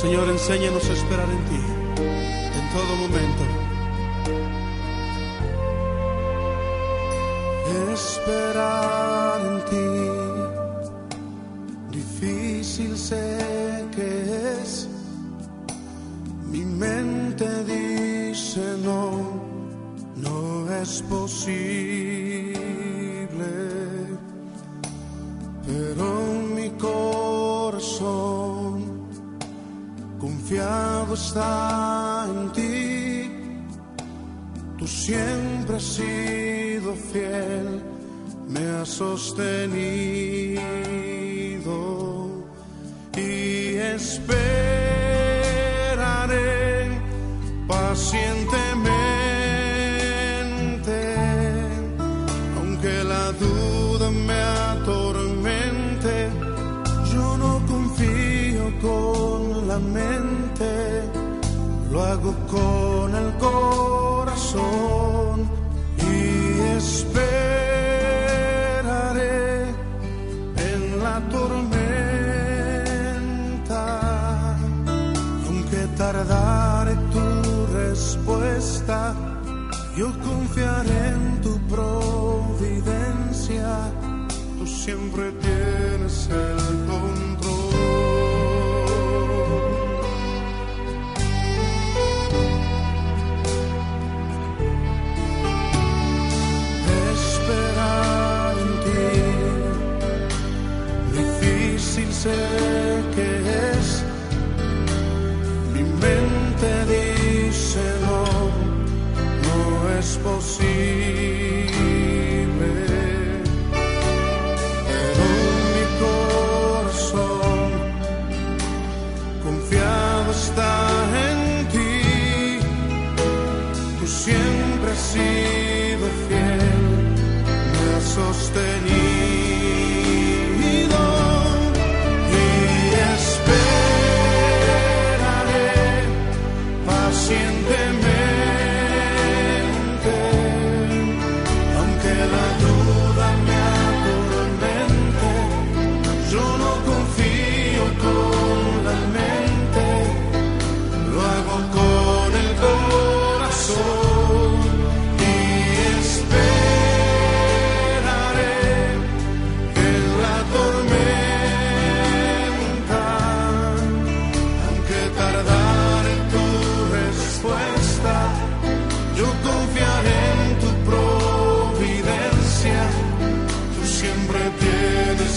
Señor, enséñanos a esperar en ti en todo momento. Esperar en ti, difícil sé que es. Mi mente dice no, no es posible. Está en ti. Tú siempre has sido fiel, me has sostenido y esperaré pacientemente, aunque la duda me lo hago con el corazón y esperaré en la tormenta, aunque tardare tu respuesta, yo confiaré en tu providencia, tú siempre tienes el control. Sido fiel, me has sostenido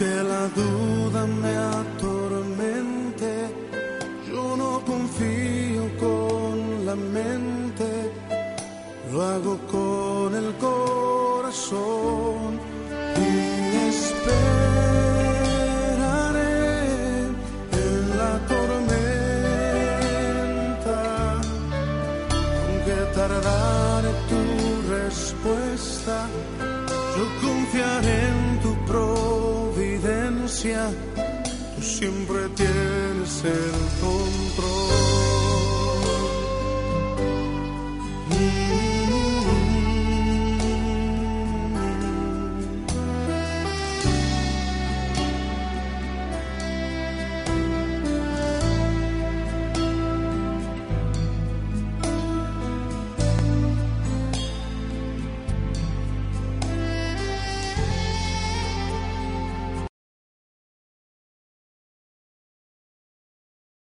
aunque la duda me atormente, yo no confío con la mente, lo hago con el corazón. Y esperaré en la tormenta, aunque tardare tú siempre tienes el control.